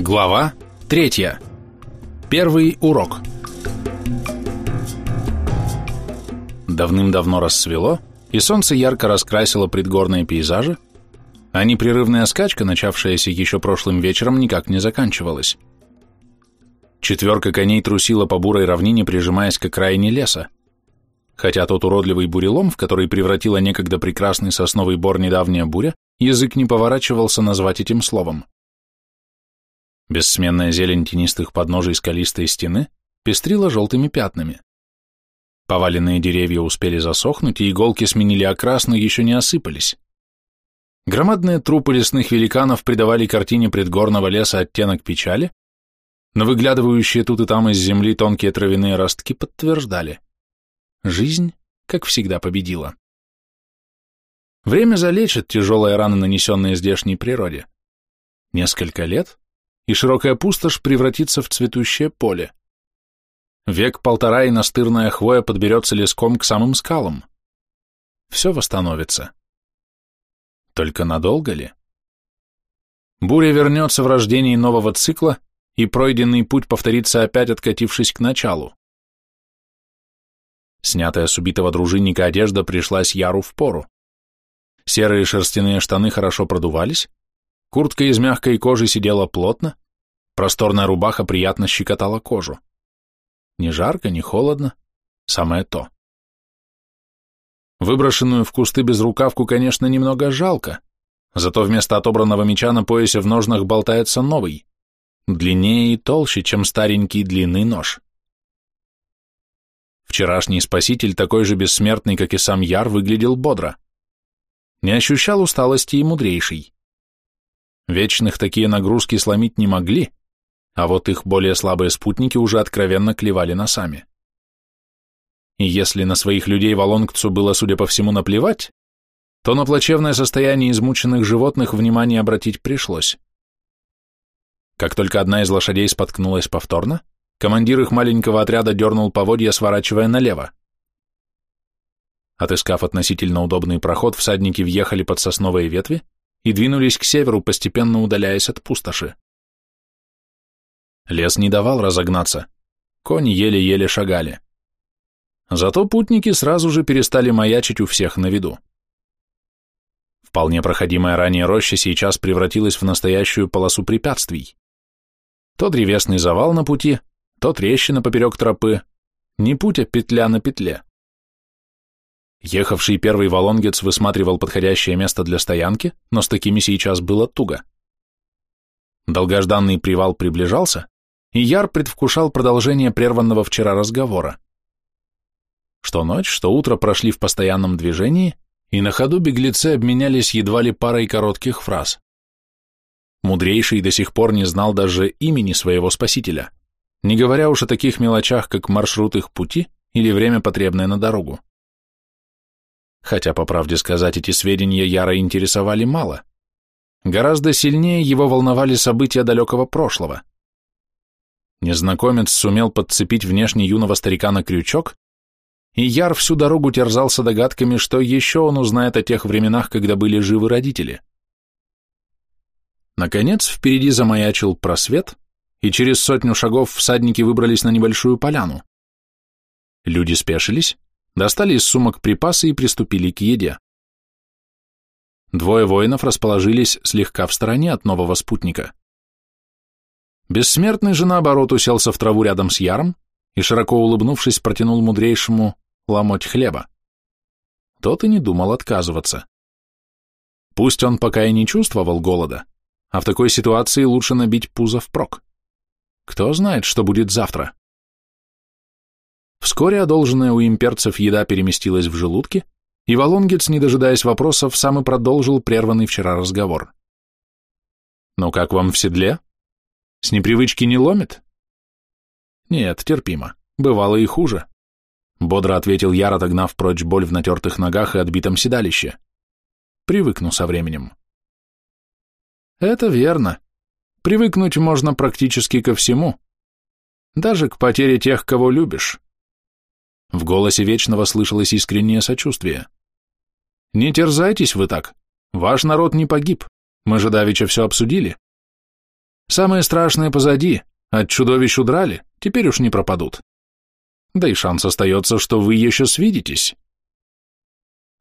Глава третья. Первый урок. Давным-давно рассвело, и солнце ярко раскрасило предгорные пейзажи, а непрерывная скачка, начавшаяся еще прошлым вечером, никак не заканчивалась. Четверка коней трусила по бурой равнине, прижимаясь к окраине леса. Хотя тот уродливый бурелом, в который превратила некогда прекрасный сосновый бор недавняя буря, язык не поворачивался назвать этим словом. Бессменная зелень тенистых подножий скалистой стены пестрила желтыми пятнами. Поваленные деревья успели засохнуть, и иголки сменили окрас, но еще не осыпались. Громадные трупы лесных великанов придавали картине предгорного леса оттенок печали, но выглядывающие тут и там из земли тонкие травяные ростки подтверждали. Жизнь, как всегда, победила. Время залечит тяжелые раны, нанесенные здешней природе. Несколько лет, и широкая пустошь превратится в цветущее поле. Век-полтора и настырная хвоя подберется леском к самым скалам. Все восстановится. Только надолго ли? Буря вернется в рождении нового цикла, и пройденный путь повторится опять, откатившись к началу. Снятая с убитого дружинника одежда пришлась Яру в пору. Серые шерстяные штаны хорошо продувались, Куртка из мягкой кожи сидела плотно, просторная рубаха приятно щекотала кожу. Ни жарко, ни холодно, самое то. Выброшенную в кусты безрукавку, конечно, немного жалко, зато вместо отобранного меча на поясе в ножнах болтается новый, длиннее и толще, чем старенький длинный нож. Вчерашний спаситель, такой же бессмертный, как и сам Яр, выглядел бодро. Не ощущал усталости и мудрейший. Вечных такие нагрузки сломить не могли, а вот их более слабые спутники уже откровенно клевали носами. И если на своих людей Волонгцу было, судя по всему, наплевать, то на плачевное состояние измученных животных внимание обратить пришлось. Как только одна из лошадей споткнулась повторно, командир их маленького отряда дернул поводья, сворачивая налево. Отыскав относительно удобный проход, всадники въехали под сосновые ветви и двинулись к северу, постепенно удаляясь от пустоши. Лес не давал разогнаться, кони еле-еле шагали. Зато путники сразу же перестали маячить у всех на виду. Вполне проходимая ранее роща сейчас превратилась в настоящую полосу препятствий. То древесный завал на пути, то трещина поперек тропы, не путь, а петля на петле. Ехавший первый валонгец высматривал подходящее место для стоянки, но с такими сейчас было туго. Долгожданный привал приближался, и Яр предвкушал продолжение прерванного вчера разговора. Что ночь, что утро прошли в постоянном движении, и на ходу беглецы обменялись едва ли парой коротких фраз. Мудрейший до сих пор не знал даже имени своего спасителя, не говоря уж о таких мелочах, как маршрут их пути или время, потребное на дорогу хотя, по правде сказать, эти сведения Яра интересовали мало. Гораздо сильнее его волновали события далекого прошлого. Незнакомец сумел подцепить внешне юного старика на крючок, и Яр всю дорогу терзался догадками, что еще он узнает о тех временах, когда были живы родители. Наконец, впереди замаячил просвет, и через сотню шагов всадники выбрались на небольшую поляну. Люди спешились, достали из сумок припасы и приступили к еде. Двое воинов расположились слегка в стороне от нового спутника. Бессмертный же, наоборот, уселся в траву рядом с Яром и, широко улыбнувшись, протянул мудрейшему ломоть хлеба. Тот и не думал отказываться. Пусть он пока и не чувствовал голода, а в такой ситуации лучше набить пузо впрок. Кто знает, что будет завтра. Вскоре одолженная у имперцев еда переместилась в желудки, и Валунгец, не дожидаясь вопросов, сам и продолжил прерванный вчера разговор. «Ну как вам в седле? С непривычки не ломит?» «Нет, терпимо. Бывало и хуже», — бодро ответил Яр, отогнав прочь боль в натертых ногах и отбитом седалище. «Привыкну со временем». «Это верно. Привыкнуть можно практически ко всему. Даже к потере тех, кого любишь». В голосе Вечного слышалось искреннее сочувствие. «Не терзайтесь вы так. Ваш народ не погиб. Мы же давеча все обсудили. Самое страшное позади, от чудовищ удрали, теперь уж не пропадут. Да и шанс остается, что вы еще свидитесь.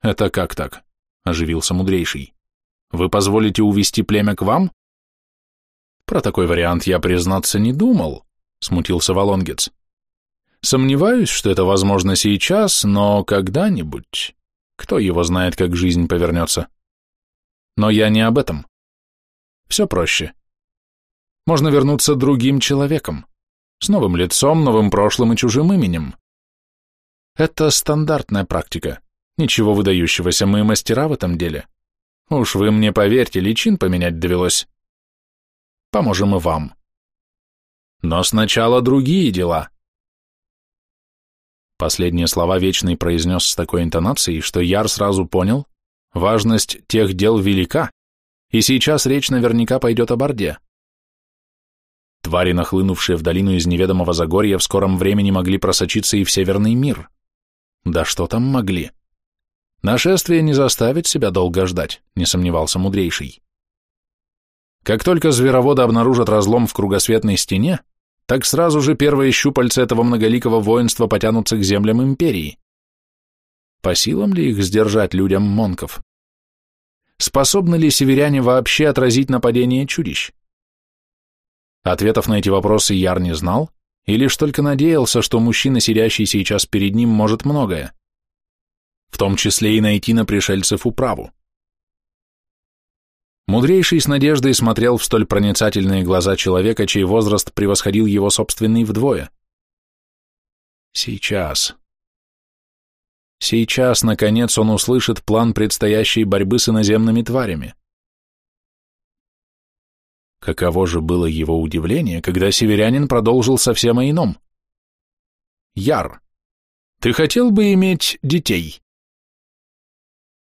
Это как так? Оживился мудрейший. Вы позволите увести племя к вам? Про такой вариант я, признаться, не думал, смутился Волонгец. Сомневаюсь, что это возможно сейчас, но когда-нибудь. Кто его знает, как жизнь повернется. Но я не об этом. Все проще. Можно вернуться другим человеком, с новым лицом, новым прошлым и чужим именем. Это стандартная практика. Ничего выдающегося, мы мастера в этом деле. Уж вы мне поверьте, личин поменять довелось. Поможем и вам. Но сначала другие дела. Последние слова Вечный произнес с такой интонацией, что Яр сразу понял, важность тех дел велика, и сейчас речь наверняка пойдет о Борде. Твари, нахлынувшие в долину из неведомого Загорья, в скором времени могли просочиться и в Северный мир. Да что там могли? Нашествие не заставит себя долго ждать, не сомневался мудрейший. Как только звероводы обнаружат разлом в кругосветной стене, так сразу же первые щупальца этого многоликого воинства потянутся к землям империи. По силам ли их сдержать людям монков? Способны ли северяне вообще отразить нападение чудищ? Ответов на эти вопросы Яр не знал и лишь только надеялся, что мужчина, сидящий сейчас перед ним, может многое, в том числе и найти на пришельцев управу. Мудрейший с надеждой смотрел в столь проницательные глаза человека, чей возраст превосходил его собственный вдвое. Сейчас. Сейчас, наконец, он услышит план предстоящей борьбы с иноземными тварями. Каково же было его удивление, когда северянин продолжил совсем о ином. «Яр, ты хотел бы иметь детей?»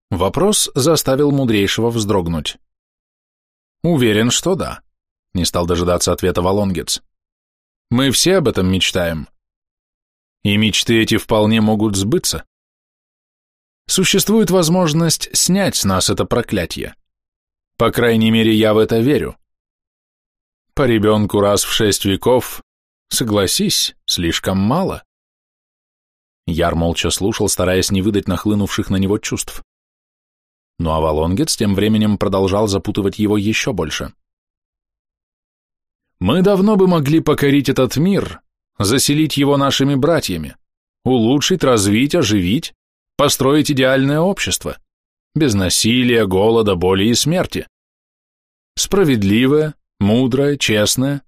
Вопрос заставил мудрейшего вздрогнуть. Уверен, что да. Не стал дожидаться ответа Волонгец. Мы все об этом мечтаем. И мечты эти вполне могут сбыться. Существует возможность снять с нас это проклятие. По крайней мере, я в это верю. По ребенку раз в шесть веков, согласись, слишком мало. Яр молча слушал, стараясь не выдать нахлынувших на него чувств. Ну а Валонгец тем временем продолжал запутывать его еще больше. «Мы давно бы могли покорить этот мир, заселить его нашими братьями, улучшить, развить, оживить, построить идеальное общество, без насилия, голода, боли и смерти. Справедливое, мудрое, честное,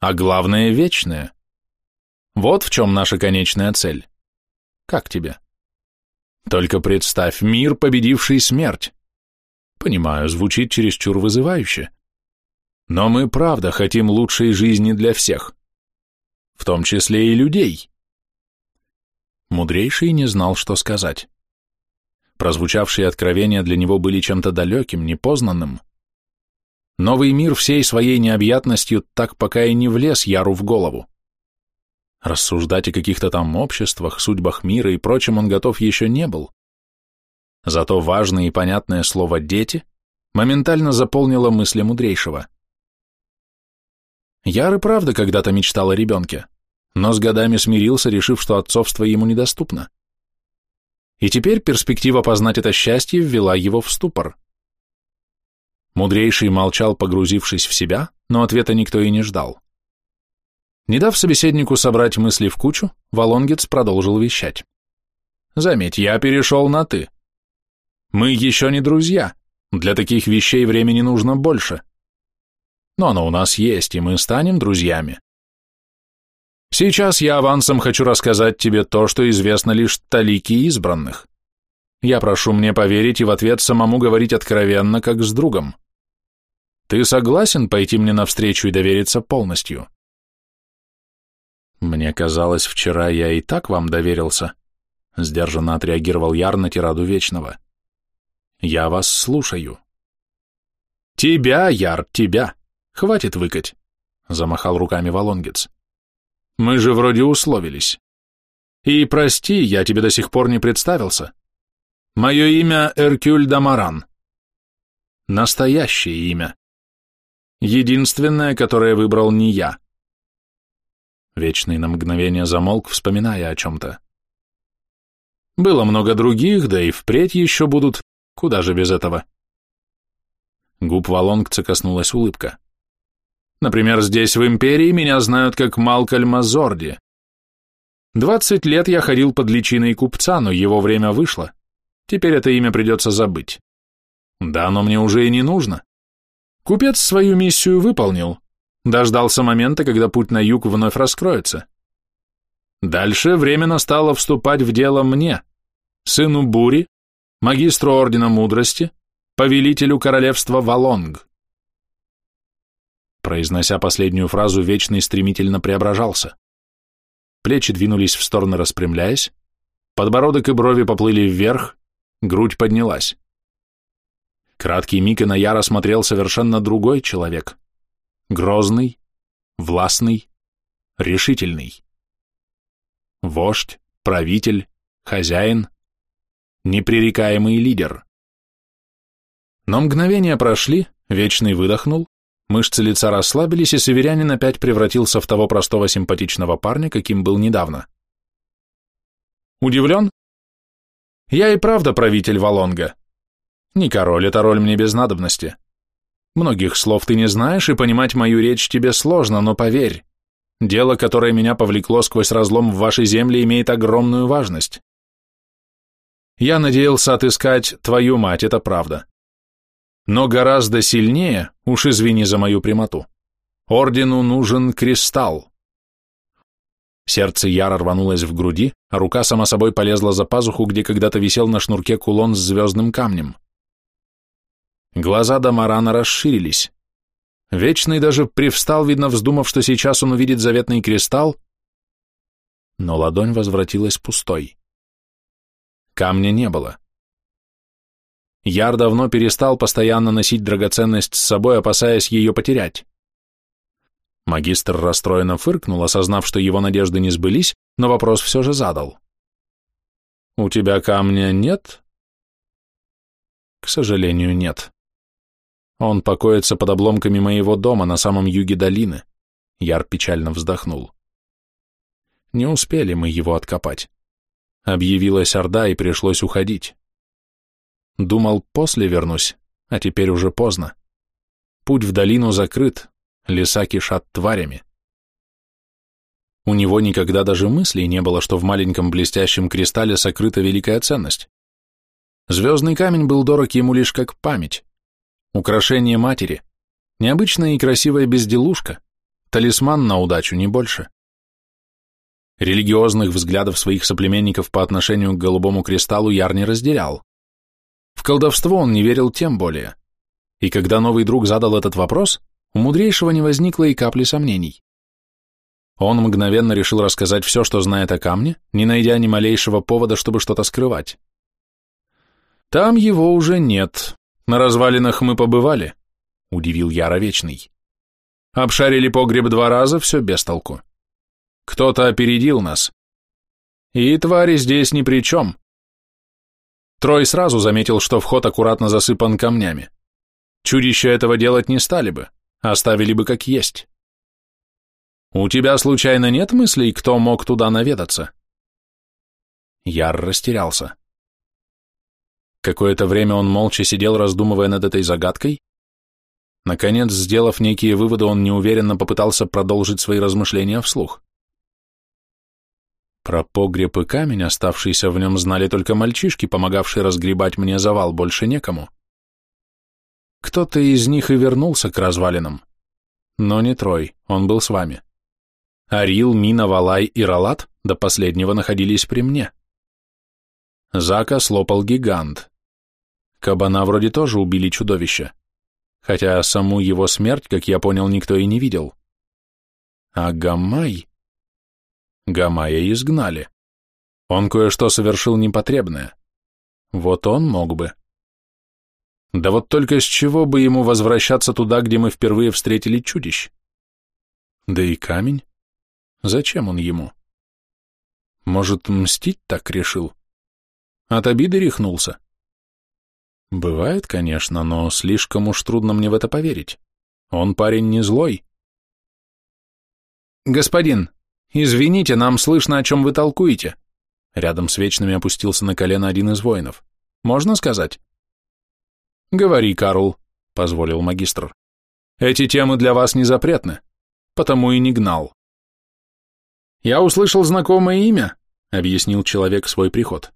а главное – вечное. Вот в чем наша конечная цель. Как тебе?» Только представь, мир, победивший смерть. Понимаю, звучит чересчур вызывающе. Но мы правда хотим лучшей жизни для всех. В том числе и людей. Мудрейший не знал, что сказать. Прозвучавшие откровения для него были чем-то далеким, непознанным. Новый мир всей своей необъятностью так пока и не влез Яру в голову. Рассуждать о каких-то там обществах, судьбах мира и прочем он готов еще не был. Зато важное и понятное слово «дети» моментально заполнило мысли мудрейшего. Яр и правда когда-то мечтал о ребенке, но с годами смирился, решив, что отцовство ему недоступно. И теперь перспектива познать это счастье ввела его в ступор. Мудрейший молчал, погрузившись в себя, но ответа никто и не ждал. Не дав собеседнику собрать мысли в кучу, Волонгец продолжил вещать. «Заметь, я перешел на «ты». Мы еще не друзья, для таких вещей времени нужно больше. Но оно у нас есть, и мы станем друзьями. Сейчас я авансом хочу рассказать тебе то, что известно лишь талики избранных. Я прошу мне поверить и в ответ самому говорить откровенно, как с другом. Ты согласен пойти мне навстречу и довериться полностью?» «Мне казалось, вчера я и так вам доверился», — сдержанно отреагировал Яр на тираду Вечного. «Я вас слушаю». «Тебя, Яр, тебя! Хватит выкать!» — замахал руками Волонгец. «Мы же вроде условились. И прости, я тебе до сих пор не представился. Мое имя Эркюль Дамаран. Настоящее имя. Единственное, которое выбрал не я. Вечный на мгновение замолк, вспоминая о чем-то. Было много других, да и впредь еще будут. Куда же без этого? Губ Валонгца коснулась улыбка. Например, здесь, в Империи, меня знают как Малкольма Зорди. Двадцать лет я ходил под личиной купца, но его время вышло. Теперь это имя придется забыть. Да, но мне уже и не нужно. Купец свою миссию выполнил. Дождался момента, когда путь на юг вновь раскроется. Дальше время настало вступать в дело мне, сыну Бури, магистру Ордена Мудрости, повелителю королевства Валонг. Произнося последнюю фразу, Вечный стремительно преображался. Плечи двинулись в стороны, распрямляясь, подбородок и брови поплыли вверх, грудь поднялась. Краткий миг, и на Яра смотрел совершенно другой человек. Грозный, властный, решительный. Вождь, правитель, хозяин, непререкаемый лидер. Но мгновения прошли, Вечный выдохнул, мышцы лица расслабились, и северянин опять превратился в того простого симпатичного парня, каким был недавно. Удивлен? Я и правда правитель Валонга. Не король, эта роль мне без надобности. Многих слов ты не знаешь, и понимать мою речь тебе сложно, но поверь, дело, которое меня повлекло сквозь разлом в вашей земле, имеет огромную важность. Я надеялся отыскать твою мать, это правда. Но гораздо сильнее, уж извини за мою прямоту, ордену нужен кристалл. Сердце Яра рванулось в груди, а рука сама собой полезла за пазуху, где когда-то висел на шнурке кулон с звездным камнем. Глаза Дамарана расширились. Вечный даже привстал, видно, вздумав, что сейчас он увидит заветный кристалл, но ладонь возвратилась пустой. Камня не было. Яр давно перестал постоянно носить драгоценность с собой, опасаясь ее потерять. Магистр расстроенно фыркнул, осознав, что его надежды не сбылись, но вопрос все же задал. «У тебя камня нет?» «К сожалению, нет. Он покоится под обломками моего дома на самом юге долины», — Яр печально вздохнул. «Не успели мы его откопать. Объявилась Орда, и пришлось уходить. Думал, после вернусь, а теперь уже поздно. Путь в долину закрыт, леса кишат тварями. У него никогда даже мыслей не было, что в маленьком блестящем кристалле сокрыта великая ценность. Звездный камень был дорог ему лишь как память, украшение матери, необычная и красивая безделушка, талисман на удачу, не больше. Религиозных взглядов своих соплеменников по отношению к голубому кристаллу Яр не разделял. В колдовство он не верил тем более. И когда новый друг задал этот вопрос, у мудрейшего не возникло и капли сомнений. Он мгновенно решил рассказать все, что знает о камне, не найдя ни малейшего повода, чтобы что-то скрывать. «Там его уже нет. На развалинах мы побывали», — удивил Яра Вечный. «Обшарили погреб два раза, все без толку. Кто-то опередил нас. И твари здесь ни при чем. Трой сразу заметил, что вход аккуратно засыпан камнями. Чудища этого делать не стали бы, оставили бы как есть. У тебя случайно нет мыслей, кто мог туда наведаться? Яр растерялся. Какое-то время он молча сидел, раздумывая над этой загадкой. Наконец, сделав некие выводы, он неуверенно попытался продолжить свои размышления вслух. Про погреб и камень, оставшийся в нем, знали только мальчишки, помогавшие разгребать мне завал, больше некому. Кто-то из них и вернулся к развалинам. Но не Трой, он был с вами. Арил, Мина, Валай и Ралат до последнего находились при мне. Зака слопал гигант. Кабана вроде тоже убили чудовище, хотя саму его смерть, как я понял, никто и не видел. А Гамай... Гамая изгнали. Он кое-что совершил непотребное. Вот он мог бы. Да вот только с чего бы ему возвращаться туда, где мы впервые встретили чудищ? Да и камень. Зачем он ему? Может, мстить так решил? От обиды рехнулся. Бывает, конечно, но слишком уж трудно мне в это поверить. Он парень не злой. Господин, извините, нам слышно, о чем вы толкуете. Рядом с Вечными опустился на колено один из воинов. Можно сказать? Говори, Карл, позволил магистр. Эти темы для вас не запретны, потому и не гнал. Я услышал знакомое имя, объяснил человек свой приход.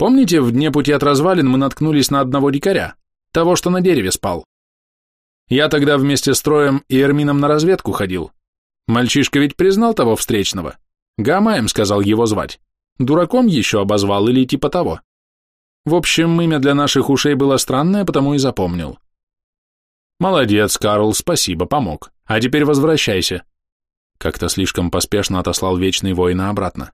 Помните, в дне пути от развалин мы наткнулись на одного дикаря, того, что на дереве спал? Я тогда вместе с Троем и Эрмином на разведку ходил. Мальчишка ведь признал того встречного. Гамаем сказал его звать. Дураком еще обозвал или типа того. В общем, имя для наших ушей было странное, потому и запомнил. Молодец, Карл, спасибо, помог. А теперь возвращайся. Как-то слишком поспешно отослал Вечный Воина обратно.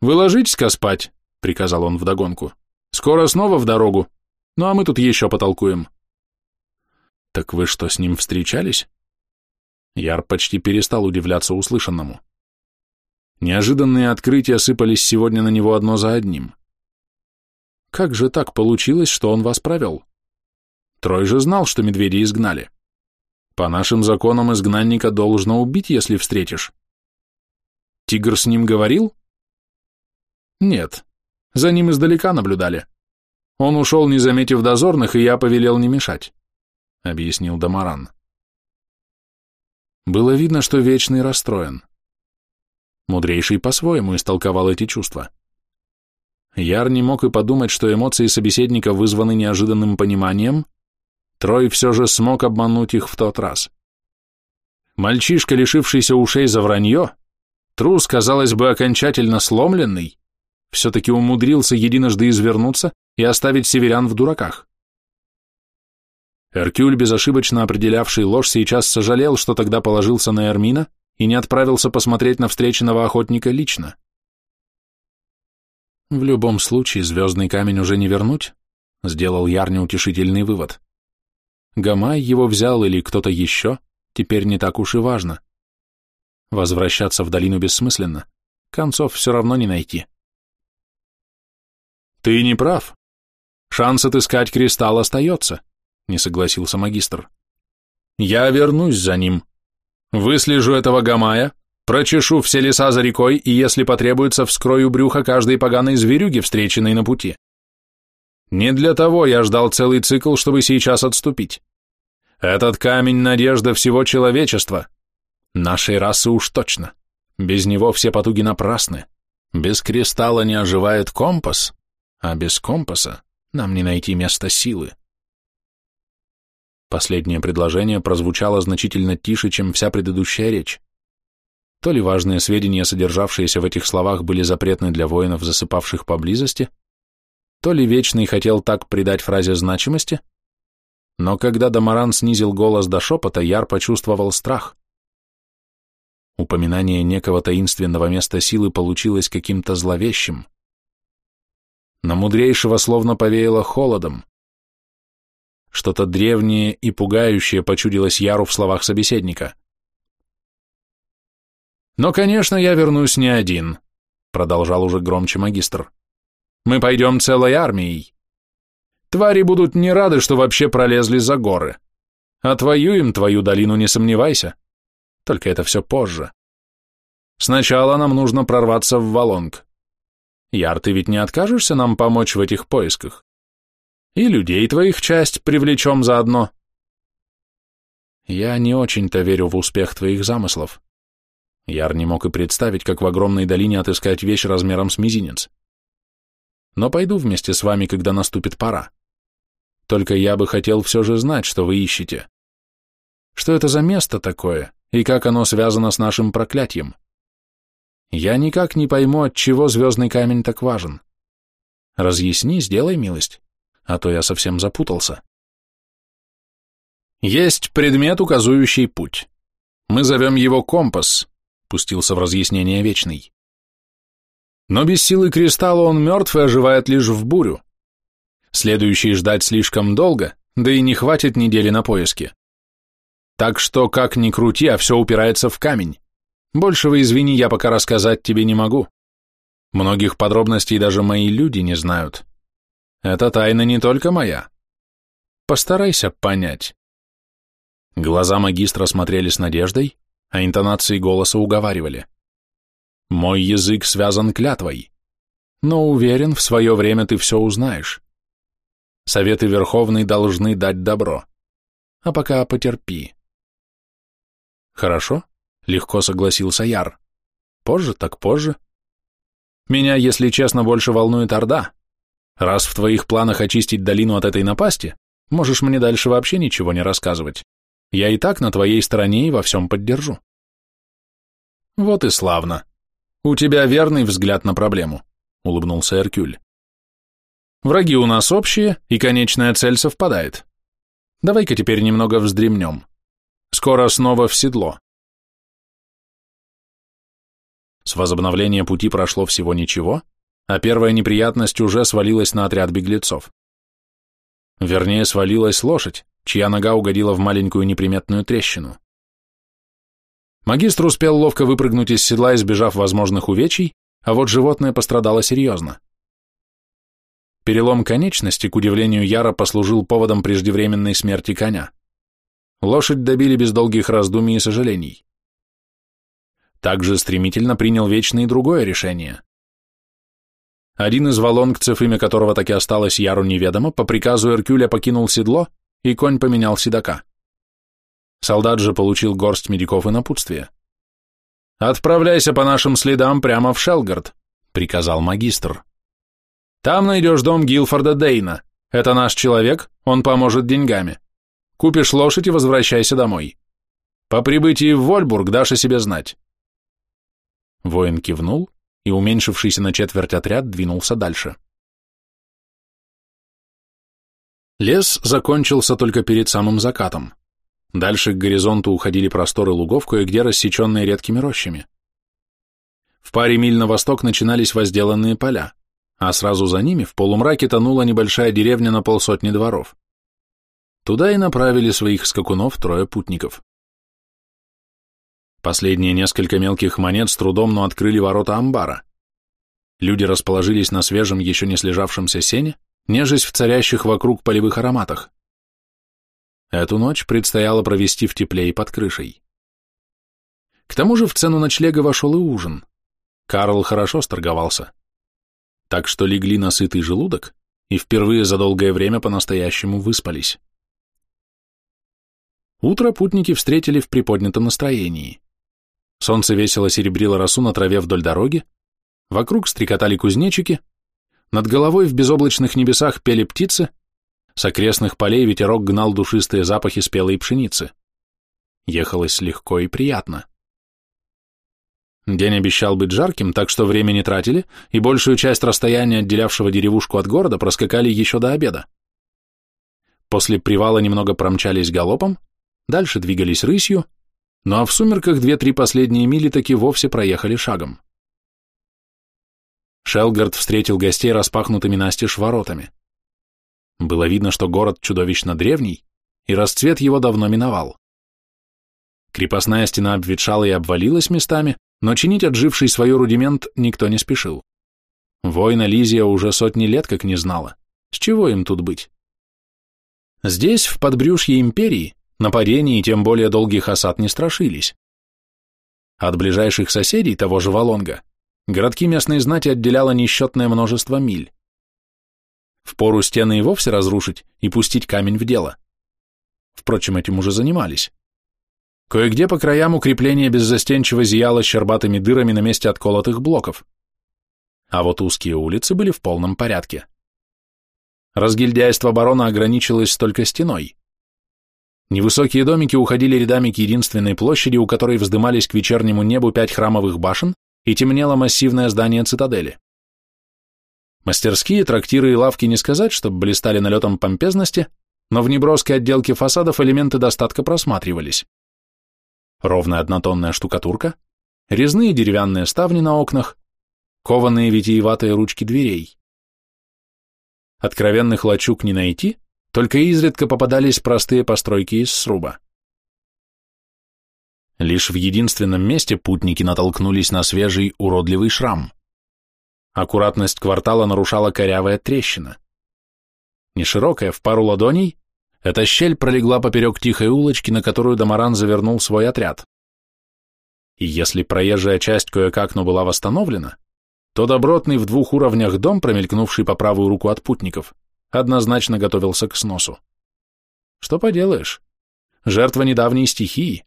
«Вы ложитесь-ка спать», — приказал он вдогонку. «Скоро снова в дорогу. Ну а мы тут еще потолкуем». «Так вы что, с ним встречались?» Яр почти перестал удивляться услышанному. Неожиданные открытия сыпались сегодня на него одно за одним. Как же так получилось, что он вас провел? Трой же знал, что медведи изгнали. По нашим законам изгнанника должно убить, если встретишь. Тигр с ним говорил? Нет, за ним издалека наблюдали. Он ушел, не заметив дозорных, и я повелел не мешать, — объяснил Дамаран. Было видно, что Вечный расстроен. Мудрейший по-своему истолковал эти чувства. Яр не мог и подумать, что эмоции собеседника вызваны неожиданным пониманием, Трой все же смог обмануть их в тот раз. Мальчишка, лишившийся ушей за вранье, трус, казалось бы, окончательно сломленный, все-таки умудрился единожды извернуться и оставить северян в дураках. Эркюль, безошибочно определявший ложь, сейчас сожалел, что тогда положился на Эрмина и не отправился посмотреть на встреченного охотника лично. В любом случае, звездный камень уже не вернуть, сделал Яр неутешительный вывод. Гамай его взял или кто-то еще, теперь не так уж и важно. Возвращаться в долину бессмысленно, концов все равно не найти. «Ты не прав. Шанс отыскать кристалл остается», — не согласился магистр. «Я вернусь за ним. Выслежу этого гамая, прочешу все леса за рекой и, если потребуется, вскрою брюхо каждой поганой зверюги, встреченной на пути. Не для того я ждал целый цикл, чтобы сейчас отступить. Этот камень — надежда всего человечества. Нашей расы уж точно. Без него все потуги напрасны. Без кристалла не оживает компас, а без компаса нам не найти места силы. Последнее предложение прозвучало значительно тише, чем вся предыдущая речь. То ли важные сведения, содержавшиеся в этих словах, были запретны для воинов, засыпавших поблизости, то ли Вечный хотел так придать фразе значимости, но когда Дамаран снизил голос до шепота, Яр почувствовал страх. Упоминание некого таинственного места силы получилось каким-то зловещим. На мудрейшего словно повеяло холодом. Что-то древнее и пугающее почудилось Яру в словах собеседника. «Но, конечно, я вернусь не один», — продолжал уже громче магистр. «Мы пойдем целой армией. Твари будут не рады, что вообще пролезли за горы. Отвоюем твою долину, не сомневайся. Только это все позже. Сначала нам нужно прорваться в Волонг. Яр, ты ведь не откажешься нам помочь в этих поисках? И людей твоих часть привлечем заодно. Я не очень-то верю в успех твоих замыслов. Яр не мог и представить, как в огромной долине отыскать вещь размером с мизинец. Но пойду вместе с вами, когда наступит пора. Только я бы хотел все же знать, что вы ищете. Что это за место такое, и как оно связано с нашим проклятием? Я никак не пойму, от чего звездный камень так важен. Разъясни, сделай милость, а то я совсем запутался. Есть предмет, указывающий путь. Мы зовем его компас, пустился в разъяснение Вечный. Но без силы кристалла он мертв и оживает лишь в бурю. Следующий ждать слишком долго, да и не хватит недели на поиски. Так что, как ни крути, а все упирается в камень. Большего, извини, я пока рассказать тебе не могу. Многих подробностей даже мои люди не знают. Это тайна не только моя. Постарайся понять. Глаза магистра смотрели с надеждой, а интонации голоса уговаривали. «Мой язык связан клятвой, но уверен, в свое время ты все узнаешь. Советы Верховной должны дать добро, а пока потерпи». «Хорошо», — легко согласился Яр. «Позже так позже. Меня, если честно, больше волнует Орда. Раз в твоих планах очистить долину от этой напасти, можешь мне дальше вообще ничего не рассказывать. Я и так на твоей стороне и во всем поддержу. Вот и славно. У тебя верный взгляд на проблему, улыбнулся Эркюль. Враги у нас общие, и конечная цель совпадает. Давай-ка теперь немного вздремнем. Скоро снова в седло. С возобновления пути прошло всего ничего, а первая неприятность уже свалилась на отряд беглецов. Вернее, свалилась лошадь, чья нога угодила в маленькую неприметную трещину. Магистр успел ловко выпрыгнуть из седла, избежав возможных увечий, а вот животное пострадало серьезно. Перелом конечности, к удивлению Яра, послужил поводом преждевременной смерти коня. Лошадь добили без долгих раздумий и сожалений. Также стремительно принял Вечный другое решение. Один из валонгцев, имя которого так и осталось Яру неведомо, по приказу Эркюля покинул седло и конь поменял седока. Солдат же получил горсть медиков и напутствие. «Отправляйся по нашим следам прямо в Шелгард», — приказал магистр. «Там найдешь дом Гилфорда Дейна. Это наш человек, он поможет деньгами. Купишь лошадь и возвращайся домой. По прибытии в Вольбург дашь о себе знать». Воин кивнул, и уменьшившийся на четверть отряд двинулся дальше. Лес закончился только перед самым закатом. Дальше к горизонту уходили просторы лугов, кое-где рассеченные редкими рощами. В паре миль на восток начинались возделанные поля, а сразу за ними в полумраке тонула небольшая деревня на полсотни дворов. Туда и направили своих скакунов трое путников. Последние несколько мелких монет с трудом, но открыли ворота амбара. Люди расположились на свежем, еще не слежавшемся сене, нежесть в царящих вокруг полевых ароматах. Эту ночь предстояло провести в тепле и под крышей. К тому же в цену ночлега вошел и ужин. Карл хорошо сторговался. Так что легли на сытый желудок и впервые за долгое время по-настоящему выспались. Утро путники встретили в приподнятом настроении. Солнце весело серебрило росу на траве вдоль дороги, вокруг стрекотали кузнечики, над головой в безоблачных небесах пели птицы, с окрестных полей ветерок гнал душистые запахи спелой пшеницы. Ехалось легко и приятно. День обещал быть жарким, так что время не тратили, и большую часть расстояния, отделявшего деревушку от города, проскакали еще до обеда. После привала немного промчались галопом, дальше двигались рысью, ну а в сумерках две-три последние мили таки вовсе проехали шагом. Шелгард встретил гостей распахнутыми настежь воротами. Было видно, что город чудовищно древний, и расцвет его давно миновал. Крепостная стена обветшала и обвалилась местами, но чинить отживший свой рудимент никто не спешил. Война Лизия уже сотни лет как не знала. С чего им тут быть? Здесь, в подбрюшье империи, нападений и тем более долгих осад не страшились. От ближайших соседей того же Волонга городки местной знати отделяло несчетное множество миль. Впору стены и вовсе разрушить и пустить камень в дело. Впрочем, этим уже занимались. Кое-где по краям укрепление беззастенчиво зияло щербатыми дырами на месте отколотых блоков. А вот узкие улицы были в полном порядке. Разгильдяйство барона ограничилось только стеной. Невысокие домики уходили рядами к единственной площади, у которой вздымались к вечернему небу пять храмовых башен и темнело массивное здание цитадели. Мастерские, трактиры и лавки не сказать, чтобы блистали налетом помпезности, но в неброской отделке фасадов элементы достатка просматривались. Ровная однотонная штукатурка, резные деревянные ставни на окнах, кованые витиеватые ручки дверей. Откровенных лачуг не найти, только изредка попадались простые постройки из сруба. Лишь в единственном месте путники натолкнулись на свежий уродливый шрам. Аккуратность квартала нарушала корявая трещина. Неширокая, в пару ладоней, Эта щель пролегла поперек тихой улочки, на которую Дамаран завернул свой отряд. И если проезжая часть кое-как, но была восстановлена, то добротный в двух уровнях дом, промелькнувший по правую руку от путников, однозначно готовился к сносу. Что поделаешь? Жертва недавней стихии.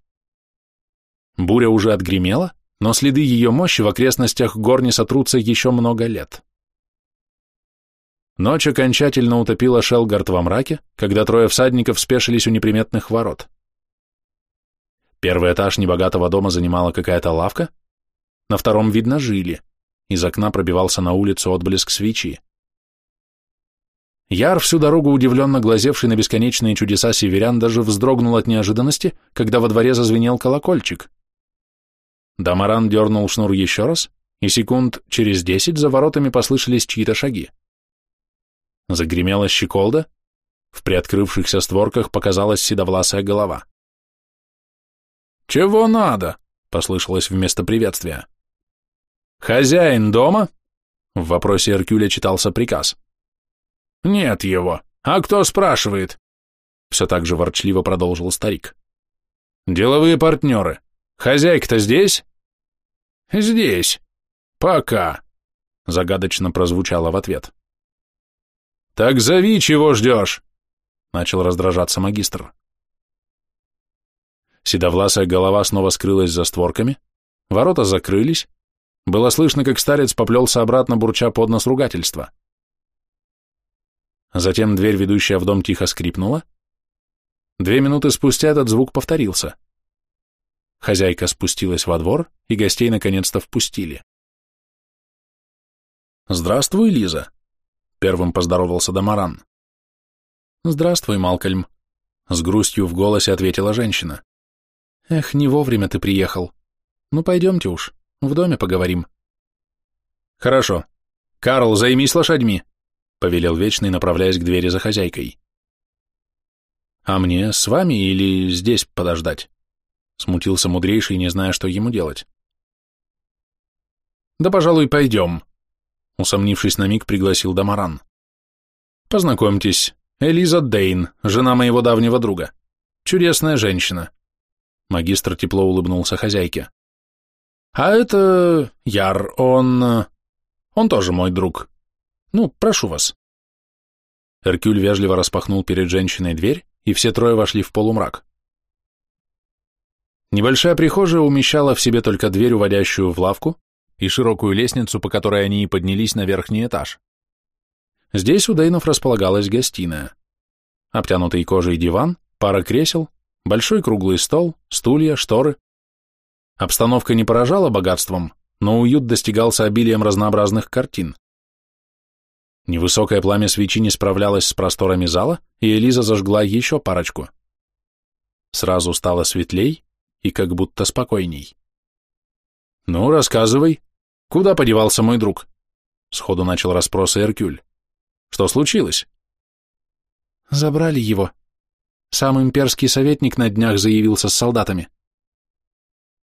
Буря уже отгремела, но следы ее мощи в окрестностях гор не сотрутся еще много лет. Ночь окончательно утопила Шелгард во мраке, когда трое всадников спешились у неприметных ворот. Первый этаж небогатого дома занимала какая-то лавка, на втором, видно, жили, из окна пробивался на улицу отблеск свечи. Яр, всю дорогу удивленно глазевший на бесконечные чудеса северян, даже вздрогнул от неожиданности, когда во дворе зазвенел колокольчик. Дамаран дернул шнур еще раз, и секунд через десять за воротами послышались чьи-то шаги. Загремела щеколда, в приоткрывшихся створках показалась седовласая голова. «Чего надо?» — послышалось вместо приветствия. «Хозяин дома?» — в вопросе Эркюля читался приказ. «Нет его. А кто спрашивает?» Все так же ворчливо продолжил старик. «Деловые партнеры. Хозяйка-то здесь?» «Здесь. Пока», — загадочно прозвучало в ответ. «Так зови, чего ждешь?» — начал раздражаться магистр. Седовласая голова снова скрылась за створками, ворота закрылись, было слышно, как старец поплелся обратно, бурча под нос ругательства. Затем дверь, ведущая в дом, тихо скрипнула. Две минуты спустя этот звук повторился. Хозяйка спустилась во двор, и гостей наконец-то впустили. «Здравствуй, Лиза», Первым поздоровался Дамаран. «Здравствуй, Малкольм», — с грустью в голосе ответила женщина. «Эх, не вовремя ты приехал. Ну, пойдемте уж, в доме поговорим». «Хорошо. Карл, займись лошадьми», — повелел Вечный, направляясь к двери за хозяйкой. «А мне с вами или здесь подождать?» — смутился мудрейший, не зная, что ему делать. «Да, пожалуй, пойдем», Усомнившись на миг, пригласил Дамаран. «Познакомьтесь, Элиза Дейн, жена моего давнего друга. Чудесная женщина». Магистр тепло улыбнулся хозяйке. «А это Яр, он... он тоже мой друг. Ну, прошу вас». Эркюль вежливо распахнул перед женщиной дверь, и все трое вошли в полумрак. Небольшая прихожая умещала в себе только дверь, уводящую в лавку, и широкую лестницу, по которой они и поднялись на верхний этаж. Здесь у Дейнов располагалась гостиная. Обтянутый кожей диван, пара кресел, большой круглый стол, стулья, шторы. Обстановка не поражала богатством, но уют достигался обилием разнообразных картин. Невысокое пламя свечи не справлялось с просторами зала, и Элиза зажгла еще парочку. Сразу стало светлей и как будто спокойней. «Ну, рассказывай», Куда подевался мой друг? Сходу начал расспросы Эркюль. Что случилось? Забрали его. Сам имперский советник на днях заявился с солдатами.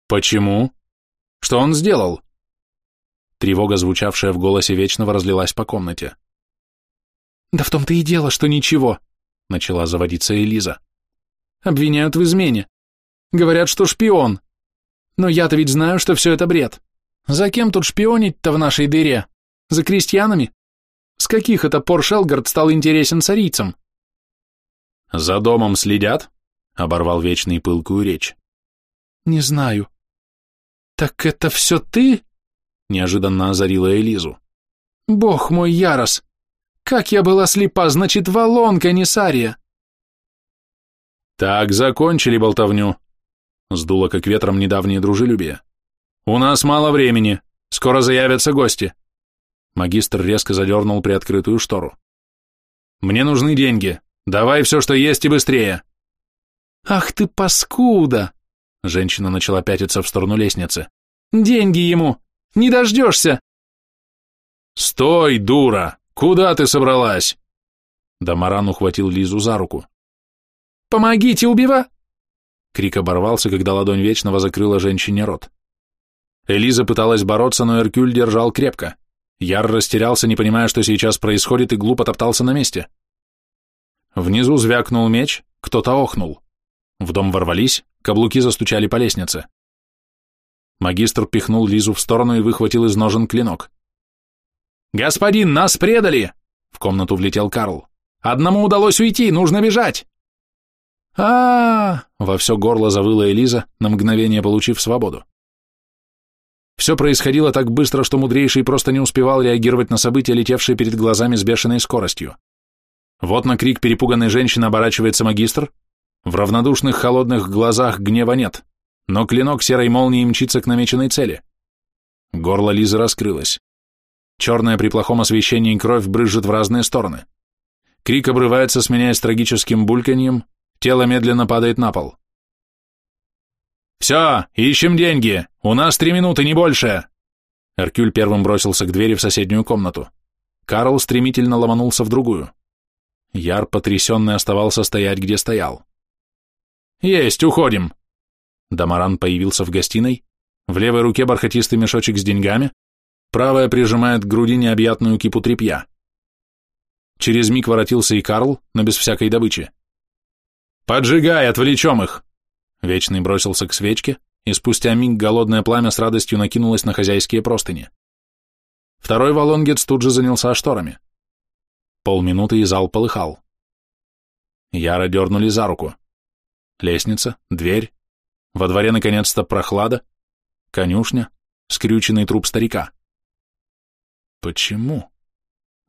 Почему? Что он сделал? Тревога, звучавшая в голосе Вечного, разлилась по комнате. «Да в том-то и дело, что ничего», — начала заводиться Элиза. «Обвиняют в измене. Говорят, что шпион. Но я-то ведь знаю, что все это бред. За кем тут шпионить-то в нашей дыре? За крестьянами? С каких это пор Шелгард стал интересен царицам? За домом следят? Оборвал вечный пылкую речь. Не знаю. Так это все ты? Неожиданно озарила Элизу. Бог мой, Ярос! Как я была слепа, значит, Валонка, не Сария. Так, закончили болтовню. Сдуло как ветром недавнее дружелюбие. «У нас мало времени. Скоро заявятся гости». Магистр резко задернул приоткрытую штору. «Мне нужны деньги. Давай все, что есть, и быстрее». «Ах ты паскуда!» Женщина начала пятиться в сторону лестницы. «Деньги ему! Не дождешься!» «Стой, дура! Куда ты собралась?» Дамаран ухватил Лизу за руку. «Помогите, убива!» Крик оборвался, когда ладонь Вечного закрыла женщине рот. Элиза пыталась бороться, но Эркюль держал крепко. Яр растерялся, не понимая, что сейчас происходит, и глупо топтался на месте. Внизу звякнул меч, кто-то охнул. В дом ворвались, каблуки застучали по лестнице. Магистр пихнул Лизу в сторону и выхватил из ножен клинок. «Господин, нас предали!» В комнату влетел Карл. «Одному удалось уйти, нужно бежать!» а, во все горло завыла Элиза, на мгновение получив свободу. Все происходило так быстро, что мудрейший просто не успевал реагировать на события, летевшие перед глазами с бешеной скоростью. Вот на крик перепуганной женщины оборачивается магистр. В равнодушных холодных глазах гнева нет, но клинок серой молнии мчится к намеченной цели. Горло Лизы раскрылось. Черная при плохом освещении кровь брызжет в разные стороны. Крик обрывается, сменяясь трагическим бульканьем, тело медленно падает на пол. «Все, ищем деньги! У нас три минуты, не больше!» Эркюль первым бросился к двери в соседнюю комнату. Карл стремительно ломанулся в другую. Яр, потрясенный, оставался стоять, где стоял. «Есть, уходим!» Дамаран появился в гостиной, в левой руке бархатистый мешочек с деньгами, правая прижимает к груди необъятную кипу тряпья. Через миг воротился и Карл, но без всякой добычи. «Поджигай, отвлечем их!» Вечный бросился к свечке, и спустя миг голодное пламя с радостью накинулось на хозяйские простыни. Второй валонгец тут же занялся шторами. Полминуты и зал полыхал. Яро дернули за руку. Лестница, дверь. Во дворе наконец-то прохлада. Конюшня, скрюченный труп старика. Почему?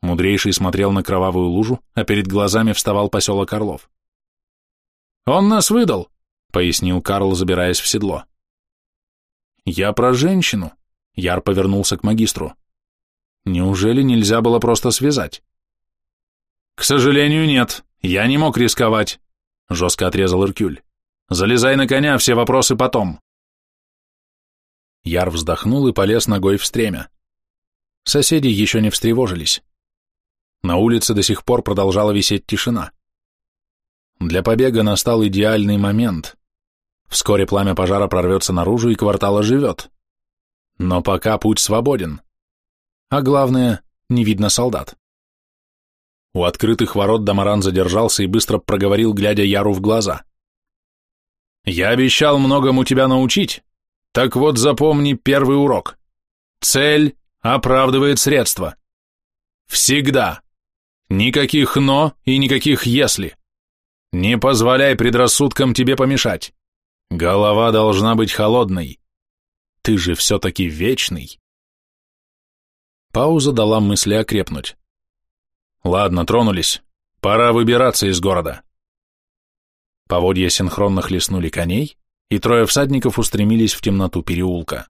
Мудрейший смотрел на кровавую лужу, а перед глазами вставал поселок Орлов. «Он нас выдал», — пояснил Карл, забираясь в седло. «Я про женщину», — Яр повернулся к магистру. «Неужели нельзя было просто связать?» «К сожалению, нет. Я не мог рисковать», — жестко отрезал Иркюль. «Залезай на коня, все вопросы потом». Яр вздохнул и полез ногой в стремя. Соседи еще не встревожились. На улице до сих пор продолжала висеть тишина. Для побега настал идеальный момент. Вскоре пламя пожара прорвется наружу, и квартал оживет. Но пока путь свободен. А главное, не видно солдат. У открытых ворот Дамаран задержался и быстро проговорил, глядя Яру в глаза. «Я обещал многому тебя научить, так вот запомни первый урок. Цель оправдывает средства. Всегда. Никаких «но» и никаких «если». Не позволяй предрассудкам тебе помешать. Голова должна быть холодной. Ты же все-таки вечный. Пауза дала мысли окрепнуть. Ладно, тронулись. Пора выбираться из города. Поводья синхронно хлестнули коней, и трое всадников устремились в темноту переулка.